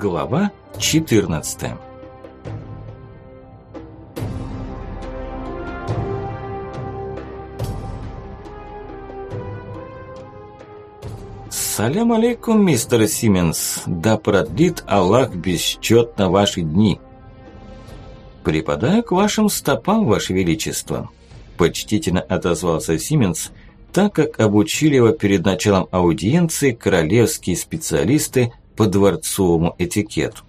Глава 14 Салям алейкум, мистер Сименс. Да продлит Аллах бесчетно ваши дни. Припадаю к вашим стопам, ваше величество. Почтительно отозвался Сименс, так как обучили его перед началом аудиенции королевские специалисты по дворцовому этикету.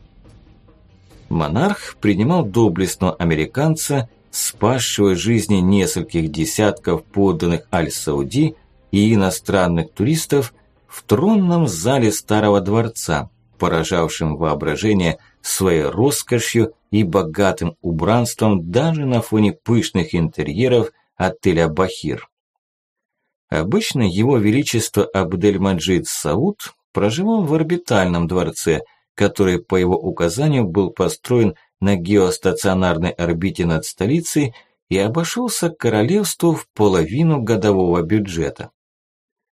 Монарх принимал доблестного американца, спасшего жизни нескольких десятков подданных Аль-Сауди и иностранных туристов в тронном зале старого дворца, поражавшим воображение своей роскошью и богатым убранством даже на фоне пышных интерьеров отеля «Бахир». Обычно его величество Абдельмаджид Сауд проживал в орбитальном дворце, который по его указанию был построен на геостационарной орбите над столицей и обошелся королевству в половину годового бюджета.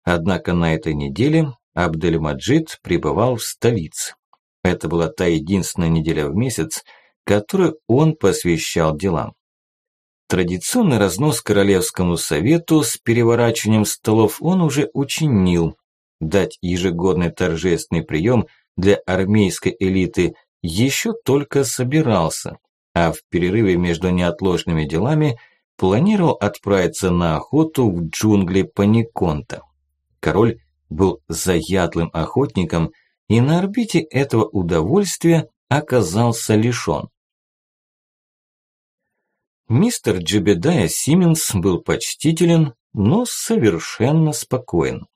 Однако на этой неделе Абдельмаджид пребывал в столице. Это была та единственная неделя в месяц, которую он посвящал делам. Традиционный разнос Королевскому совету с переворачиванием столов он уже учинил. Дать ежегодный торжественный прием для армейской элиты еще только собирался, а в перерыве между неотложными делами планировал отправиться на охоту в джунгли Паниконта. Король был заядлым охотником и на орбите этого удовольствия оказался лишён. Мистер Джебедая Сименс был почтителен, но совершенно спокоен.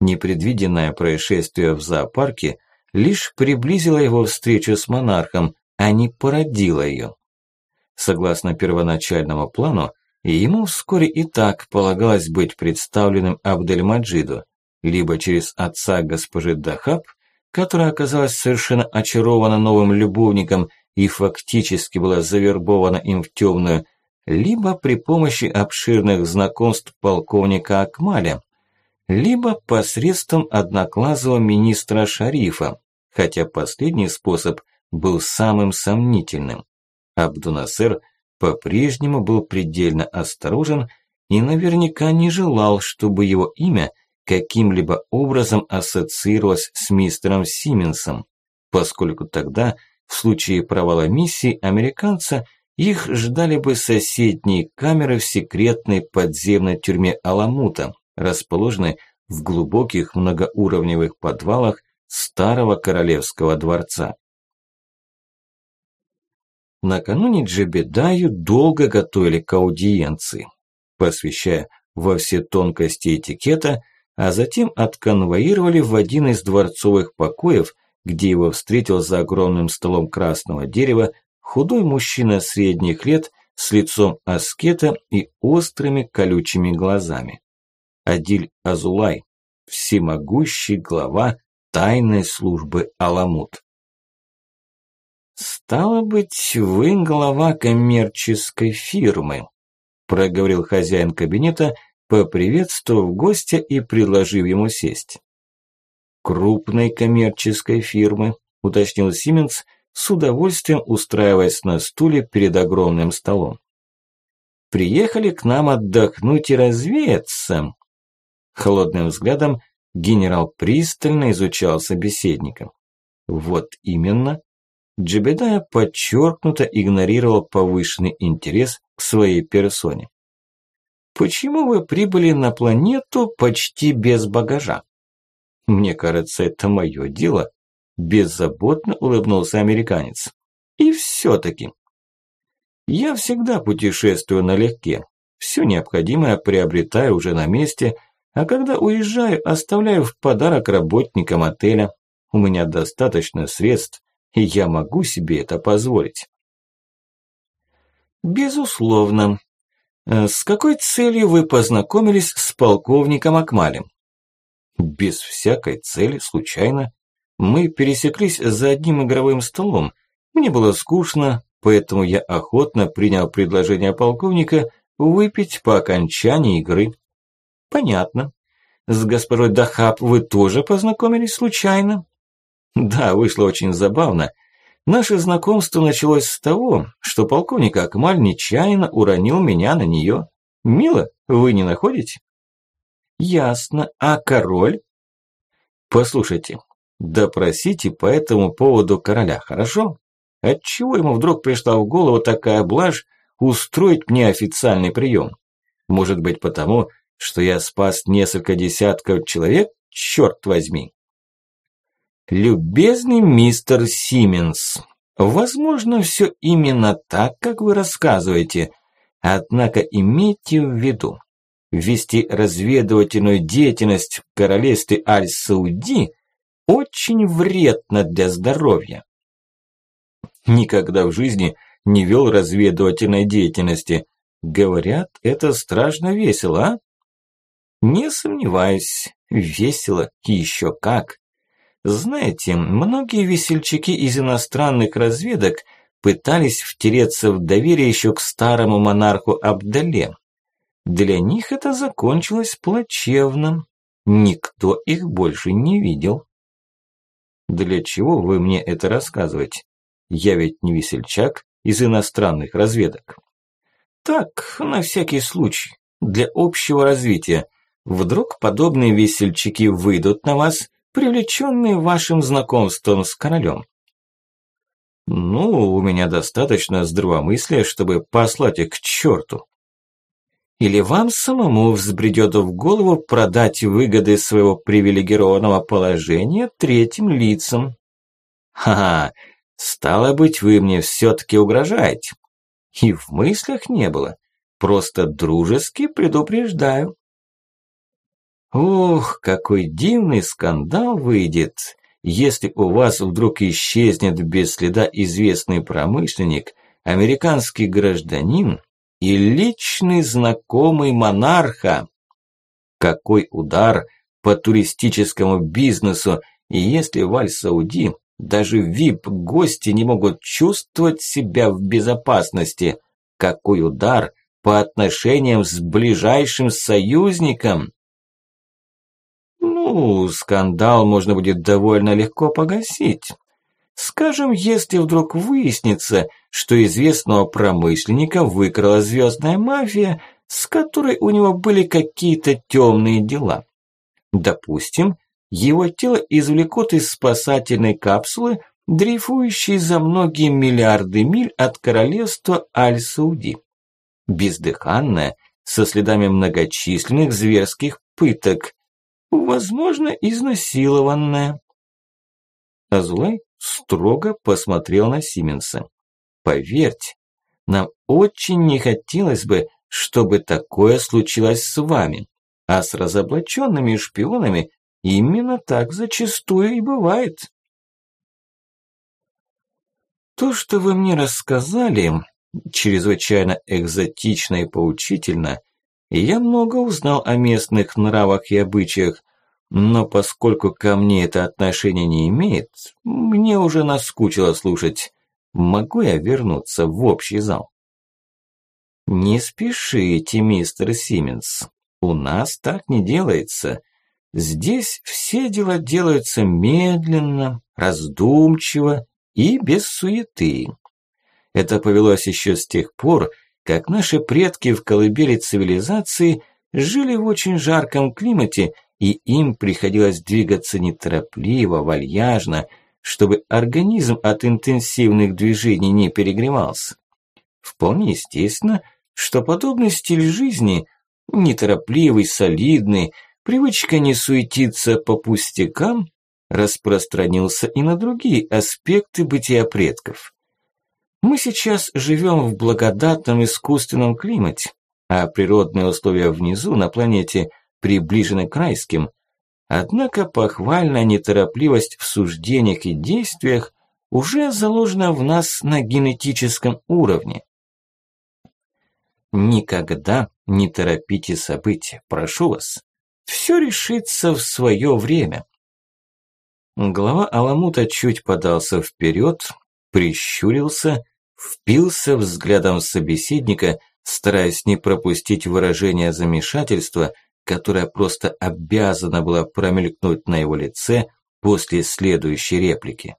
Непредвиденное происшествие в зоопарке лишь приблизило его встречу с монархом, а не породило ее. Согласно первоначальному плану, ему вскоре и так полагалось быть представленным Абдельмаджиду, либо через отца госпожи Дахаб, которая оказалась совершенно очарована новым любовником и фактически была завербована им в темную, либо при помощи обширных знакомств полковника Акмаля, либо посредством одноклассового министра Шарифа, хотя последний способ был самым сомнительным. Абдунасер по-прежнему был предельно осторожен и наверняка не желал, чтобы его имя – каким-либо образом ассоциировалась с мистером Сименсом, поскольку тогда, в случае провала миссии американца, их ждали бы соседние камеры в секретной подземной тюрьме Аламута, расположенной в глубоких многоуровневых подвалах старого королевского дворца. Накануне Джебедаю долго готовили к аудиенции, посвящая во все тонкости этикета – а затем отконвоировали в один из дворцовых покоев, где его встретил за огромным столом красного дерева худой мужчина средних лет с лицом аскета и острыми колючими глазами. Адиль Азулай, всемогущий глава тайной службы Аламут. «Стало быть, вы глава коммерческой фирмы», проговорил хозяин кабинета – поприветствовав гостя и предложив ему сесть. «Крупной коммерческой фирмы», – уточнил Сименс, с удовольствием устраиваясь на стуле перед огромным столом. «Приехали к нам отдохнуть и развеяться». Холодным взглядом генерал пристально изучал собеседника. «Вот именно». Джебедая подчеркнуто игнорировал повышенный интерес к своей персоне. Почему вы прибыли на планету почти без багажа? Мне кажется, это мое дело. Беззаботно улыбнулся американец. И все-таки. Я всегда путешествую налегке. Все необходимое приобретаю уже на месте, а когда уезжаю, оставляю в подарок работникам отеля. У меня достаточно средств, и я могу себе это позволить. Безусловно, Э, «С какой целью вы познакомились с полковником Акмалем?» «Без всякой цели, случайно. Мы пересеклись за одним игровым столом. Мне было скучно, поэтому я охотно принял предложение полковника выпить по окончании игры». «Понятно. С госпожой Дахаб вы тоже познакомились случайно?» Да, вышло очень забавно. Наше знакомство началось с того, что полковник Акмаль нечаянно уронил меня на нее. Мило, вы не находите? Ясно. А король? Послушайте, допросите по этому поводу короля, хорошо? Отчего ему вдруг пришла в голову такая блажь устроить мне официальный прием? Может быть потому, что я спас несколько десятков человек? Черт возьми! Любезный мистер Сименс, возможно, все именно так, как вы рассказываете, однако имейте в виду, вести разведывательную деятельность в королевстве Аль-Сауди очень вредно для здоровья. Никогда в жизни не вел разведывательной деятельности. Говорят, это страшно весело, а? Не сомневаюсь, весело и еще как. Знаете, многие весельчаки из иностранных разведок пытались втереться в доверие еще к старому монарху Абдале. Для них это закончилось плачевно. Никто их больше не видел. Для чего вы мне это рассказываете? Я ведь не весельчак из иностранных разведок. Так, на всякий случай, для общего развития. Вдруг подобные весельчаки выйдут на вас, привлеченные вашим знакомством с королем. Ну, у меня достаточно здравомыслия, чтобы послать их к черту. Или вам самому взбредет в голову продать выгоды своего привилегированного положения третьим лицам. Ха-ха, стало быть, вы мне все-таки угрожаете. И в мыслях не было. Просто дружески предупреждаю. Ух, какой дивный скандал выйдет, если у вас вдруг исчезнет без следа известный промышленник, американский гражданин и личный знакомый монарха. Какой удар по туристическому бизнесу, и если в Аль-Сауди даже вип-гости не могут чувствовать себя в безопасности, какой удар по отношениям с ближайшим союзником. Ну, скандал можно будет довольно легко погасить. Скажем, если вдруг выяснится, что известного промышленника выкрала звездная мафия, с которой у него были какие-то темные дела. Допустим, его тело извлекут из спасательной капсулы, дрейфующей за многие миллиарды миль от королевства Аль-Сауди. Бездыханное, со следами многочисленных зверских пыток, возможно, изнасилованное. Азулай строго посмотрел на Сименса. Поверьте, нам очень не хотелось бы, чтобы такое случилось с вами. А с разоблаченными шпионами именно так зачастую и бывает. То, что вы мне рассказали, чрезвычайно экзотично и поучительно, я много узнал о местных нравах и обычаях, но поскольку ко мне это отношение не имеет, мне уже наскучило слушать. Могу я вернуться в общий зал? Не спешите, мистер Сименс. У нас так не делается. Здесь все дела делаются медленно, раздумчиво и без суеты. Это повелось еще с тех пор, как наши предки в колыбели цивилизации жили в очень жарком климате – и им приходилось двигаться неторопливо, вальяжно, чтобы организм от интенсивных движений не перегревался. Вполне естественно, что подобный стиль жизни, неторопливый, солидный, привычка не суетиться по пустякам, распространился и на другие аспекты бытия предков. Мы сейчас живем в благодатном искусственном климате, а природные условия внизу на планете приближены к райским. Однако похвальная неторопливость в суждениях и действиях уже заложена в нас на генетическом уровне. Никогда не торопите события, прошу вас. Все решится в свое время. Глава Аламута чуть подался вперед, прищурился, впился взглядом собеседника, стараясь не пропустить выражение замешательства – которая просто обязана была промелькнуть на его лице, после следующей реплики.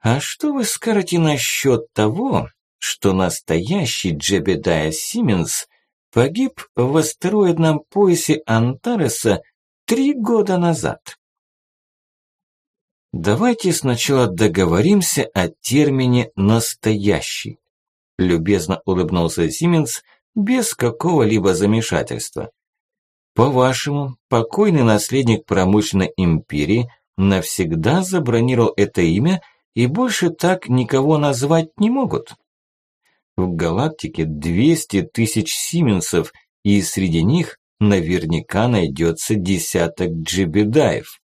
А что вы скажете насчет того, что настоящий Джебедая Сименс погиб в астероидном поясе Антареса три года назад? Давайте сначала договоримся о термине «настоящий», любезно улыбнулся Сименс без какого-либо замешательства. По-вашему, покойный наследник промышленной империи навсегда забронировал это имя и больше так никого назвать не могут? В галактике 200 тысяч Сименсов, и среди них наверняка найдется десяток джебедаев.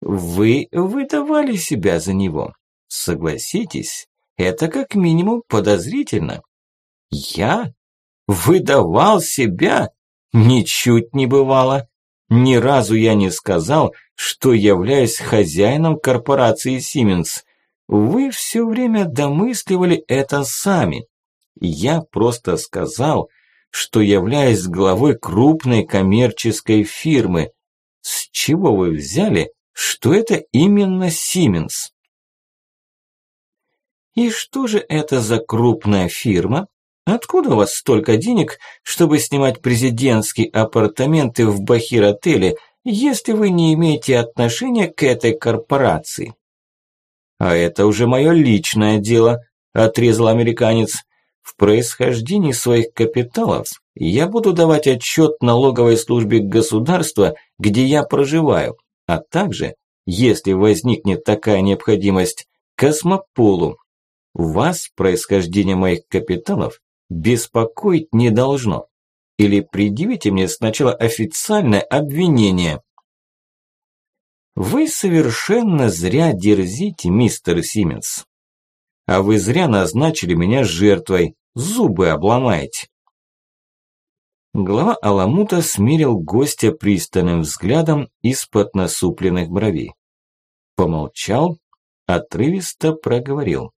Вы выдавали себя за него. Согласитесь, это как минимум подозрительно. Я? Выдавал себя? Ничуть не бывало. Ни разу я не сказал, что являюсь хозяином корпорации Siemens. Вы все время домысливали это сами. Я просто сказал, что являюсь главой крупной коммерческой фирмы. С чего вы взяли, что это именно Siemens. И что же это за крупная фирма? Откуда у вас столько денег, чтобы снимать президентские апартаменты в Бахир-отеле, если вы не имеете отношения к этой корпорации? А это уже мое личное дело, отрезал американец. В происхождении своих капиталов я буду давать отчет налоговой службе государства, где я проживаю а также, если возникнет такая необходимость, космополу. Вас происхождение моих капиталов беспокоить не должно. Или предъявите мне сначала официальное обвинение. Вы совершенно зря дерзите, мистер Сименс. А вы зря назначили меня жертвой, зубы обломаете. Глава Аламута смирил гостя пристальным взглядом из-под насупленных бровей. Помолчал, отрывисто проговорил.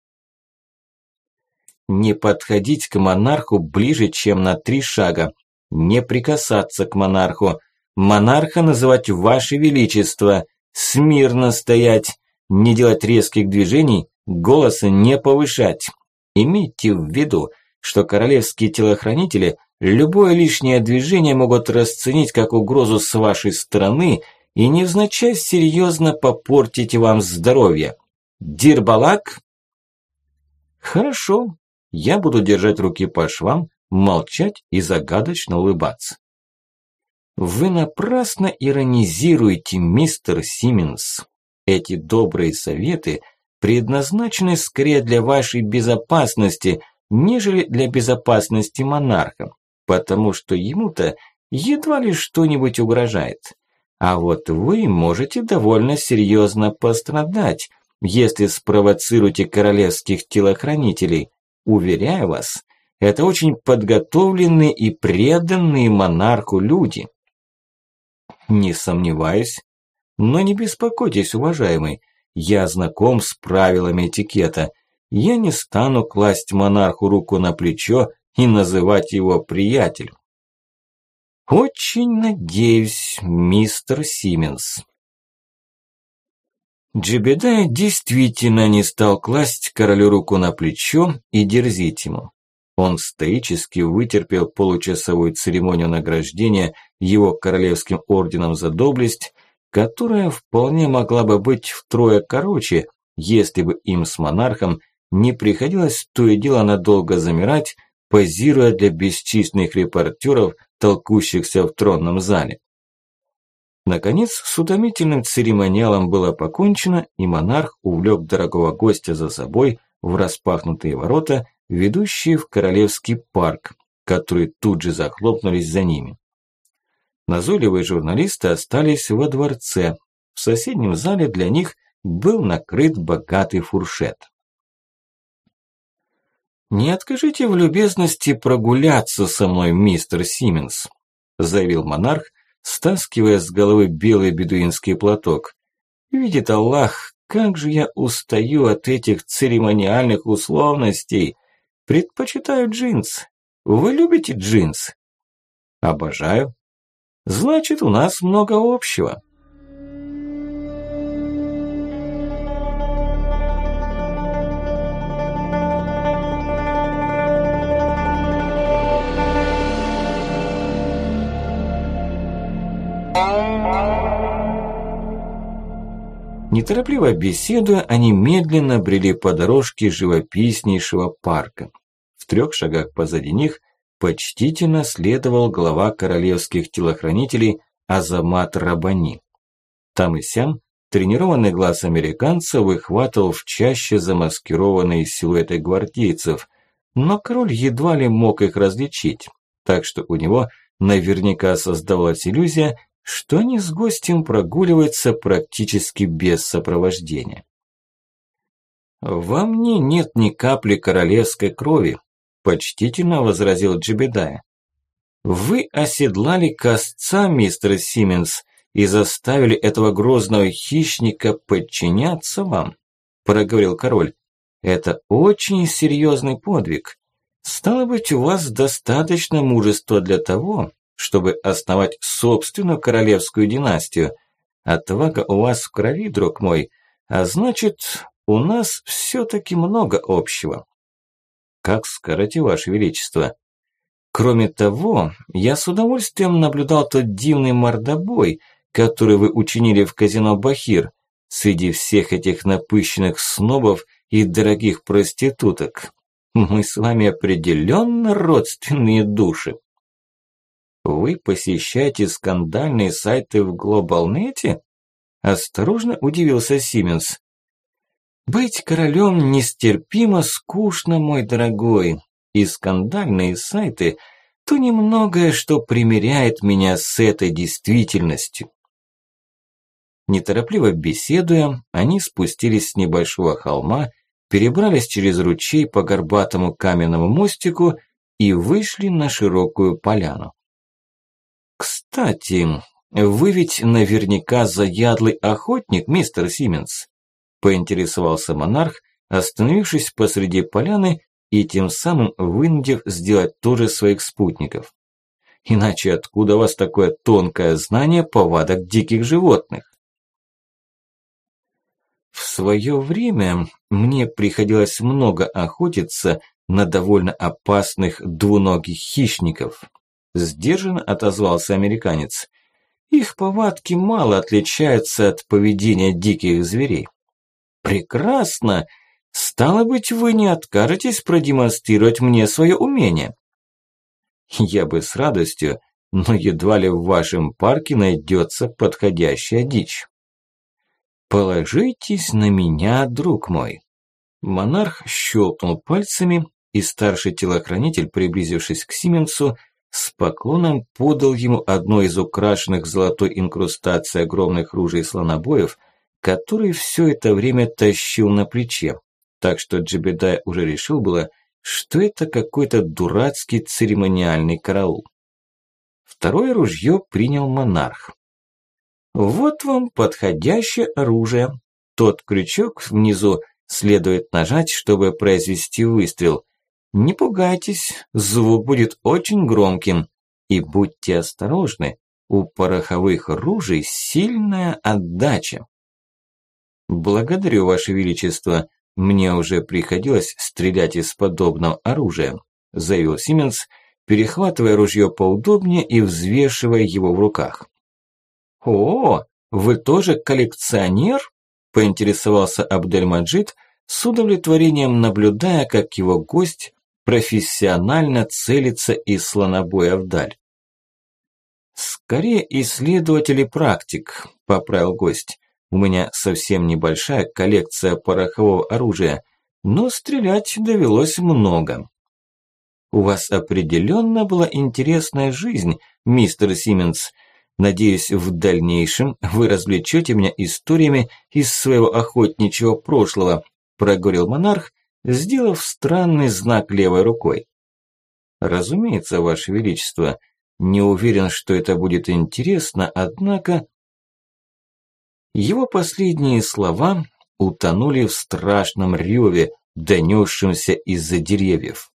Не подходить к монарху ближе, чем на три шага. Не прикасаться к монарху. Монарха называть Ваше Величество. Смирно стоять. Не делать резких движений, голоса не повышать. Имейте в виду, что королевские телохранители Любое лишнее движение могут расценить как угрозу с вашей стороны и невзначай серьезно попортить вам здоровье. Дирбалак? Хорошо, я буду держать руки по швам, молчать и загадочно улыбаться. Вы напрасно иронизируете, мистер Симмонс. Эти добрые советы предназначены скорее для вашей безопасности, нежели для безопасности монарха потому что ему-то едва ли что-нибудь угрожает. А вот вы можете довольно серьезно пострадать, если спровоцируете королевских телохранителей. Уверяю вас, это очень подготовленные и преданные монарху люди. Не сомневаюсь. Но не беспокойтесь, уважаемый, я знаком с правилами этикета. Я не стану класть монарху руку на плечо и называть его приятелем. Очень надеюсь, мистер Сименс. Джебедая действительно не стал класть королю руку на плечо и дерзить ему. Он стоически вытерпел получасовую церемонию награждения его королевским орденом за доблесть, которая вполне могла бы быть втрое короче, если бы им с монархом не приходилось то и дело надолго замирать позируя для бесчисленных репортеров, толкущихся в тронном зале. Наконец, с утомительным церемониалом было покончено, и монарх увлек дорогого гостя за собой в распахнутые ворота, ведущие в Королевский парк, которые тут же захлопнулись за ними. Назойливые журналисты остались во дворце. В соседнем зале для них был накрыт богатый фуршет. «Не откажите в любезности прогуляться со мной, мистер Сименс», заявил монарх, стаскивая с головы белый бедуинский платок. «Видит Аллах, как же я устаю от этих церемониальных условностей. Предпочитаю джинс. Вы любите джинс?» «Обожаю». «Значит, у нас много общего». Неторопливо беседуя, они медленно брели по дорожке живописнейшего парка. В трех шагах позади них почтительно следовал глава королевских телохранителей Азамат Рабани. Там и сям тренированный глаз американца выхватывал в чаще замаскированные силуэты гвардейцев, но король едва ли мог их различить, так что у него наверняка создавалась иллюзия, что они с гостем прогуливаются практически без сопровождения. «Во мне нет ни капли королевской крови», – почтительно возразил Джебедая. «Вы оседлали косца, мистер Сименс, и заставили этого грозного хищника подчиняться вам», – проговорил король. «Это очень серьезный подвиг. Стало быть, у вас достаточно мужества для того, чтобы основать собственную королевскую династию. Отвага у вас в крови, друг мой, а значит, у нас все-таки много общего. Как скажете, ваше величество. Кроме того, я с удовольствием наблюдал тот дивный мордобой, который вы учинили в казино Бахир, среди всех этих напыщенных снобов и дорогих проституток. Мы с вами определенно родственные души. Вы посещаете скандальные сайты в Глобалнете? Осторожно удивился Сименс. Быть королем нестерпимо скучно, мой дорогой, и скандальные сайты – то немногое, что примеряет меня с этой действительностью. Неторопливо беседуя, они спустились с небольшого холма, перебрались через ручей по горбатому каменному мостику и вышли на широкую поляну. «Кстати, вы ведь наверняка заядлый охотник, мистер Сименс», поинтересовался монарх, остановившись посреди поляны и тем самым вынудив сделать то же своих спутников. Иначе откуда у вас такое тонкое знание повадок диких животных? В свое время мне приходилось много охотиться на довольно опасных двуногих хищников, Сдержанно отозвался американец. Их повадки мало отличаются от поведения диких зверей. Прекрасно! Стало быть, вы не откажетесь продемонстрировать мне свое умение. Я бы с радостью, но едва ли в вашем парке найдется подходящая дичь. Положитесь на меня, друг мой. Монарх щелкнул пальцами, и старший телохранитель, приблизившись к Сименсу, с поклоном подал ему одно из украшенных золотой инкрустацией огромных ружей слонобоев, который все это время тащил на плече, так что Джебедай уже решил было, что это какой-то дурацкий церемониальный караул. Второе ружье принял монарх. Вот вам подходящее оружие. Тот крючок внизу следует нажать, чтобы произвести выстрел. Не пугайтесь, звук будет очень громким. И будьте осторожны, у пороховых ружей сильная отдача. Благодарю, Ваше Величество, мне уже приходилось стрелять из подобного оружия, заявил Сименс, перехватывая ружье поудобнее и взвешивая его в руках. О, вы тоже коллекционер? поинтересовался Абдельмаджид, с удовлетворением наблюдая, как его гость профессионально целится из слонобоя вдаль. «Скорее исследователь и практик», – поправил гость. «У меня совсем небольшая коллекция порохового оружия, но стрелять довелось много». «У вас определенно была интересная жизнь, мистер Симмонс. Надеюсь, в дальнейшем вы развлечете меня историями из своего охотничьего прошлого», – проговорил монарх, сделав странный знак левой рукой. Разумеется, Ваше Величество, не уверен, что это будет интересно, однако... Его последние слова утонули в страшном реве, донесшемся из-за деревьев.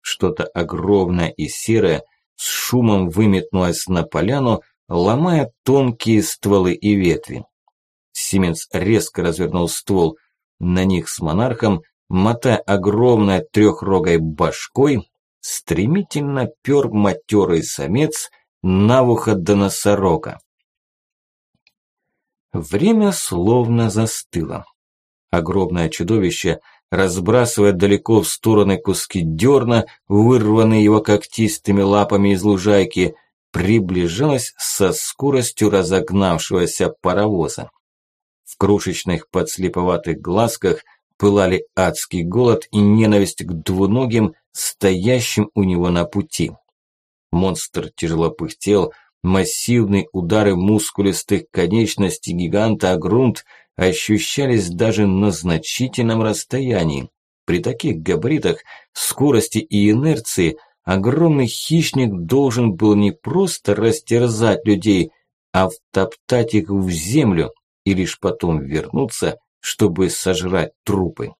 Что-то огромное и серое с шумом выметнулось на поляну, ломая тонкие стволы и ветви. Сименс резко развернул ствол. На них с монархом мотая огромной трехрогой башкой, стремительно пёр матерый самец на ухо до носорога. Время словно застыло. Огромное чудовище, разбрасывая далеко в стороны куски дерна, вырванные его когтистыми лапами из лужайки, приближалось со скоростью разогнавшегося паровоза. В крошечных подслеповатых глазках пылали адский голод и ненависть к двуногим, стоящим у него на пути. Монстр тяжело пыхтел, массивные удары мускулистых конечностей гиганта о грунт ощущались даже на значительном расстоянии. При таких габаритах, скорости и инерции огромный хищник должен был не просто растерзать людей, а втоптать их в землю и лишь потом вернуться, чтобы сожрать трупы.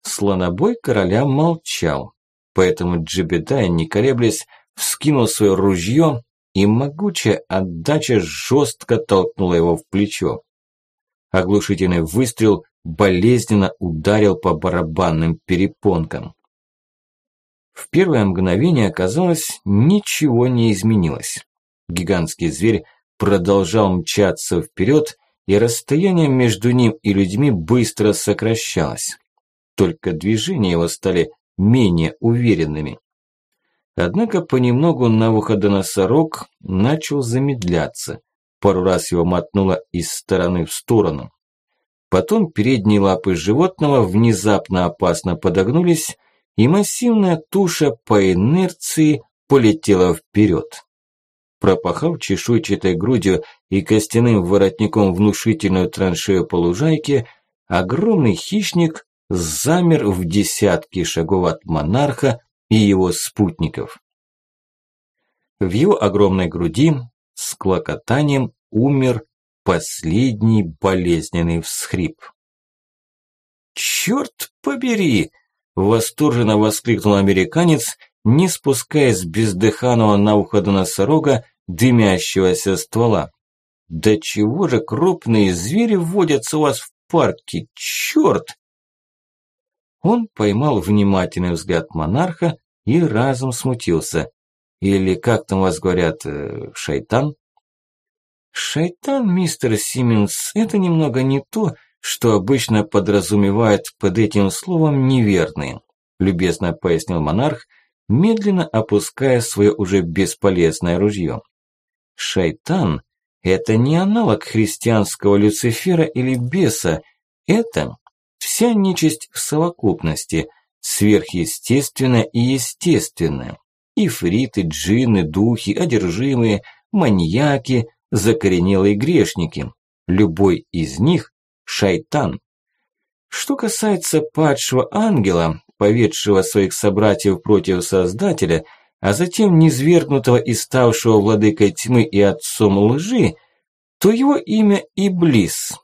Слонобой короля молчал, поэтому Джебедай, не колеблясь, вскинул свое ружье, и могучая отдача жестко толкнула его в плечо. Оглушительный выстрел болезненно ударил по барабанным перепонкам. В первое мгновение, казалось, ничего не изменилось. Гигантский зверь продолжал мчаться вперед, и расстояние между ним и людьми быстро сокращалось. Только движения его стали менее уверенными. Однако понемногу Навуходоносорог начал замедляться. Пару раз его мотнуло из стороны в сторону. Потом передние лапы животного внезапно опасно подогнулись, и массивная туша по инерции полетела вперед. Пропахав чешуйчатой грудью и костяным воротником внушительную траншею по огромный хищник замер в десятки шагов от монарха, и его спутников. В его огромной груди с клокотанием умер последний болезненный всхрип. «Чёрт побери!» – восторженно воскликнул американец, не спуская с бездыханного на уходу носорога дымящегося ствола. «Да чего же крупные звери водятся у вас в парке, чёрт!» Он поймал внимательный взгляд монарха и разом смутился. Или, как там вас говорят, э, шайтан? Шайтан, мистер Симмонс, это немного не то, что обычно подразумевают под этим словом неверные, любезно пояснил монарх, медленно опуская свое уже бесполезное ружье. Шайтан – это не аналог христианского Люцифера или беса, это вся нечисть в совокупности, сверхъестественное и естественное. Ифриты, джинны, духи, одержимые, маньяки, закоренелые грешники. Любой из них – шайтан. Что касается падшего ангела, поведшего своих собратьев против Создателя, а затем низвергнутого и ставшего владыкой тьмы и отцом лжи, то его имя Иблис.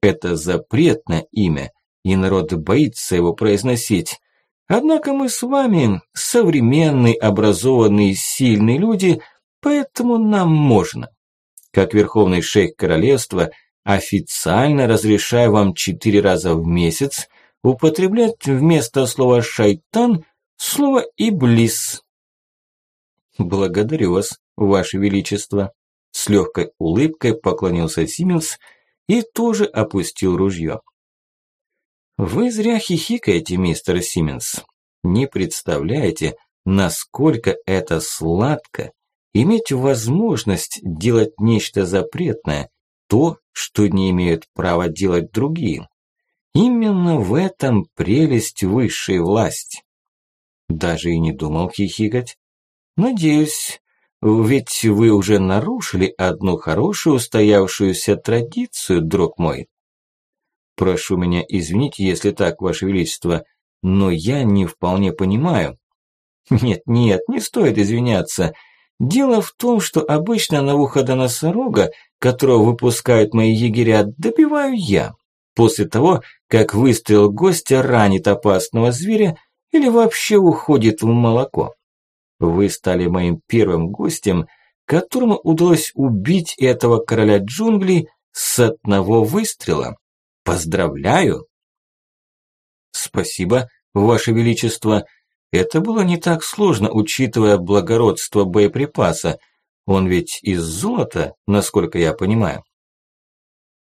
Это запретное имя, и народ боится его произносить. Однако мы с вами современные, образованные, сильные люди, поэтому нам можно. Как верховный шейх королевства официально разрешаю вам четыре раза в месяц употреблять вместо слова «шайтан» слово «иблис». Благодарю вас, ваше величество. С легкой улыбкой поклонился Сименс и тоже опустил ружье. Вы зря хихикаете, мистер Симмонс. Не представляете, насколько это сладко иметь возможность делать нечто запретное, то, что не имеют права делать другие. Именно в этом прелесть высшей власти. Даже и не думал хихикать. Надеюсь, ведь вы уже нарушили одну хорошую устоявшуюся традицию, друг мой. Прошу меня извинить, если так, Ваше Величество, но я не вполне понимаю. Нет, нет, не стоит извиняться. Дело в том, что обычно на выхода носорога, которого выпускают мои егеря, добиваю я. После того, как выстрел гостя ранит опасного зверя или вообще уходит в молоко. Вы стали моим первым гостем, которому удалось убить этого короля джунглей с одного выстрела. Поздравляю!» «Спасибо, Ваше Величество. Это было не так сложно, учитывая благородство боеприпаса. Он ведь из золота, насколько я понимаю».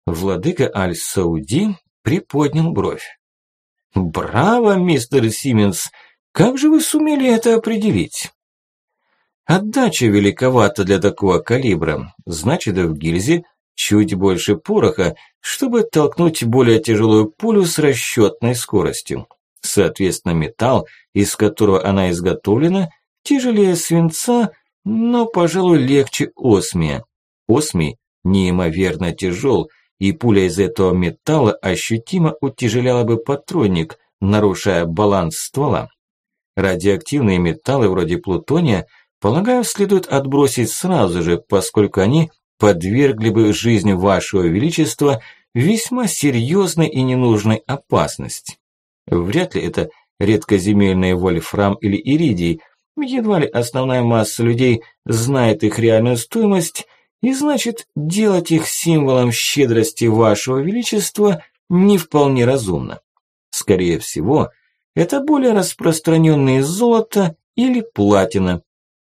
Владыка Аль-Сауди приподнял бровь. «Браво, мистер Сименс! Как же вы сумели это определить?» Отдача великовата для такого калибра, значит в гильзе чуть больше пороха, чтобы толкнуть более тяжелую пулю с расчетной скоростью. Соответственно, металл, из которого она изготовлена, тяжелее свинца, но, пожалуй, легче осмия. Осмий неимоверно тяжел, и пуля из этого металла ощутимо утяжеляла бы патронник, нарушая баланс ствола. Радиоактивные металлы вроде плутония – Полагаю, следует отбросить сразу же, поскольку они подвергли бы жизнь вашего величества весьма серьезной и ненужной опасности. Вряд ли это редкоземельные вольфрам или иридий, едва ли основная масса людей знает их реальную стоимость, и значит, делать их символом щедрости вашего величества не вполне разумно. Скорее всего, это более распространенные золото или платина,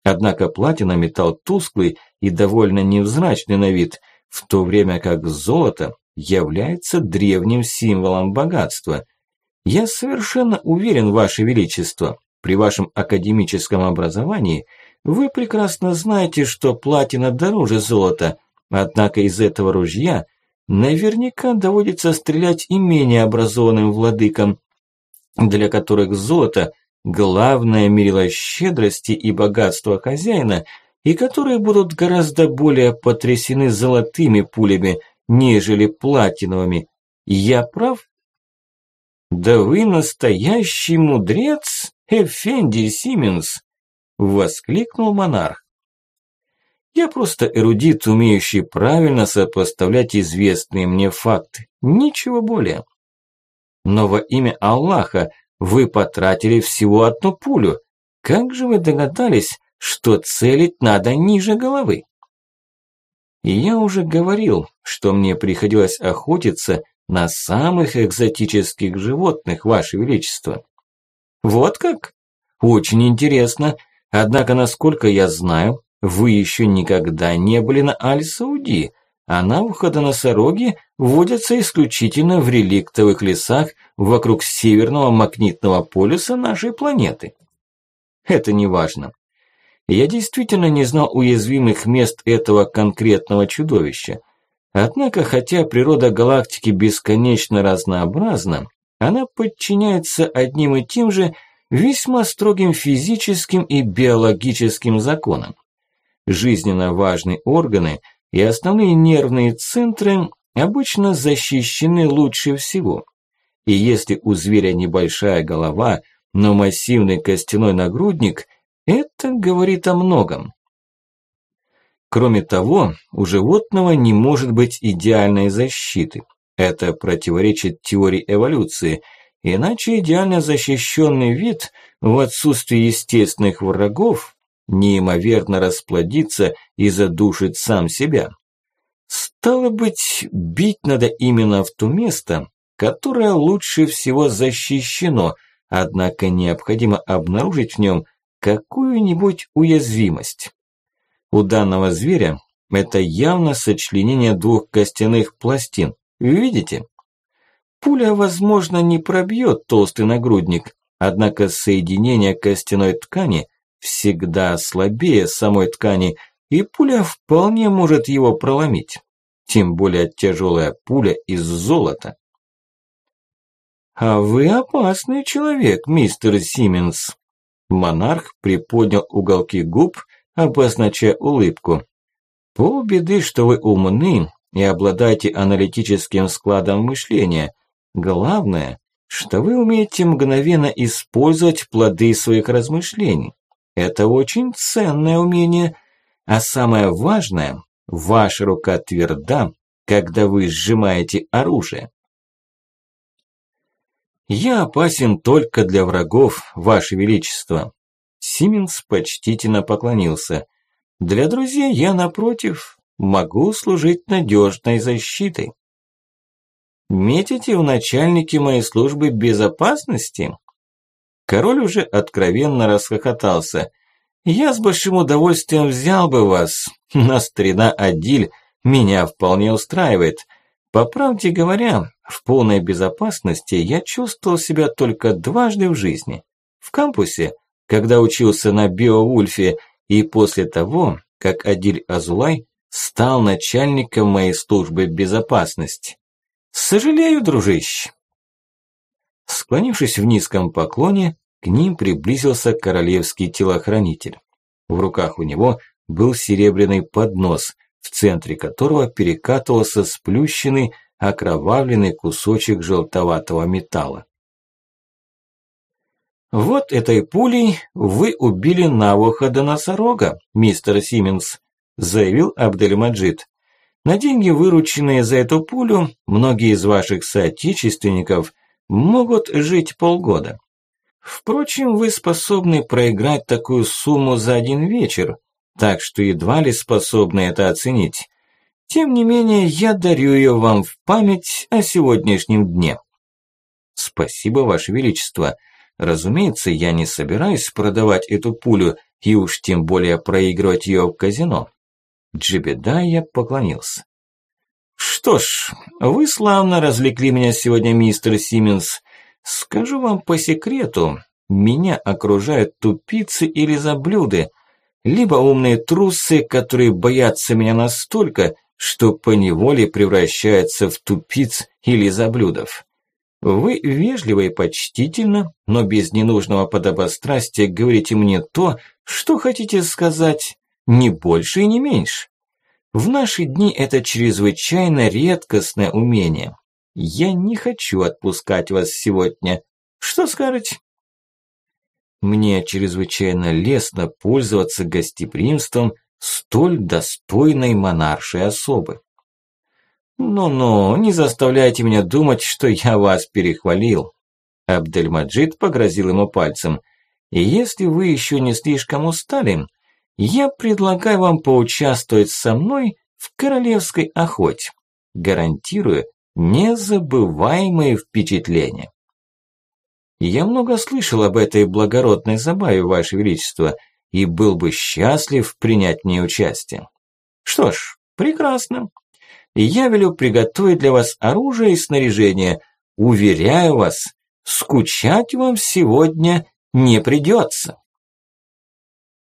Однако платина – металл тусклый и довольно невзрачный на вид, в то время как золото является древним символом богатства. Я совершенно уверен, Ваше Величество, при вашем академическом образовании вы прекрасно знаете, что платина дороже золота, однако из этого ружья наверняка доводится стрелять и менее образованным владыкам, для которых золото – главное мерило щедрости и богатства хозяина, и которые будут гораздо более потрясены золотыми пулями, нежели платиновыми. Я прав? Да вы настоящий мудрец, Эфенди Сименс, воскликнул монарх. Я просто эрудит, умеющий правильно сопоставлять известные мне факты. Ничего более. Но во имя Аллаха, вы потратили всего одну пулю. Как же вы догадались, что целить надо ниже головы? я уже говорил, что мне приходилось охотиться на самых экзотических животных, Ваше Величество. Вот как? Очень интересно. Однако, насколько я знаю, вы еще никогда не были на Аль-Сауди, а навуха носороги водятся исключительно в реликтовых лесах вокруг северного магнитного полюса нашей планеты. Это не важно. Я действительно не знал уязвимых мест этого конкретного чудовища. Однако, хотя природа галактики бесконечно разнообразна, она подчиняется одним и тем же весьма строгим физическим и биологическим законам. Жизненно важные органы – и основные нервные центры обычно защищены лучше всего. И если у зверя небольшая голова, но массивный костяной нагрудник, это говорит о многом. Кроме того, у животного не может быть идеальной защиты. Это противоречит теории эволюции, иначе идеально защищенный вид в отсутствии естественных врагов неимоверно расплодится и задушит сам себя. Стало быть, бить надо именно в то место, которое лучше всего защищено, однако необходимо обнаружить в нем какую-нибудь уязвимость. У данного зверя это явно сочленение двух костяных пластин. Видите? Пуля, возможно, не пробьет толстый нагрудник, однако соединение костяной ткани всегда слабее самой ткани, и пуля вполне может его проломить. Тем более тяжелая пуля из золота. «А вы опасный человек, мистер Сименс». Монарх приподнял уголки губ, обозначая улыбку. «Полбеды, что вы умны и обладаете аналитическим складом мышления. Главное, что вы умеете мгновенно использовать плоды своих размышлений. Это очень ценное умение. А самое важное, ваша рука тверда, когда вы сжимаете оружие. Я опасен только для врагов, ваше величество. Сименс почтительно поклонился. Для друзей я, напротив, могу служить надежной защитой. Метите в начальнике моей службы безопасности? Король уже откровенно расхохотался. «Я с большим удовольствием взял бы вас, но старина Адиль меня вполне устраивает. По правде говоря, в полной безопасности я чувствовал себя только дважды в жизни. В кампусе, когда учился на Биовульфе, и после того, как Адиль Азулай стал начальником моей службы безопасности. Сожалею, дружище. Склонившись в низком поклоне, к ним приблизился королевский телохранитель. В руках у него был серебряный поднос, в центре которого перекатывался сплющенный, окровавленный кусочек желтоватого металла. «Вот этой пулей вы убили Навуходоносорога, мистер Симмонс», заявил Абдельмаджид. «На деньги, вырученные за эту пулю, многие из ваших соотечественников могут жить полгода. Впрочем, вы способны проиграть такую сумму за один вечер, так что едва ли способны это оценить. Тем не менее, я дарю ее вам в память о сегодняшнем дне. Спасибо, Ваше Величество. Разумеется, я не собираюсь продавать эту пулю и уж тем более проигрывать ее в казино. Джебедая поклонился. Что ж, вы славно развлекли меня сегодня, мистер Симмонс. Скажу вам по секрету, меня окружают тупицы или заблюды, либо умные трусы, которые боятся меня настолько, что поневоле превращаются в тупиц или заблюдов. Вы вежливо и почтительно, но без ненужного подобострастия говорите мне то, что хотите сказать, не больше и не меньше. В наши дни это чрезвычайно редкостное умение. Я не хочу отпускать вас сегодня. Что скажете? Мне чрезвычайно лестно пользоваться гостеприимством столь достойной монаршей особы. «Ну-ну, не заставляйте меня думать, что я вас перехвалил». Абдельмаджид погрозил ему пальцем. «И если вы еще не слишком устали, я предлагаю вам поучаствовать со мной в королевской охоте. Гарантирую незабываемые впечатления». Я много слышал об этой благородной забаве, Ваше Величество, и был бы счастлив принять в ней участие. Что ж, прекрасно. Я велю приготовить для вас оружие и снаряжение. Уверяю вас, скучать вам сегодня не придется.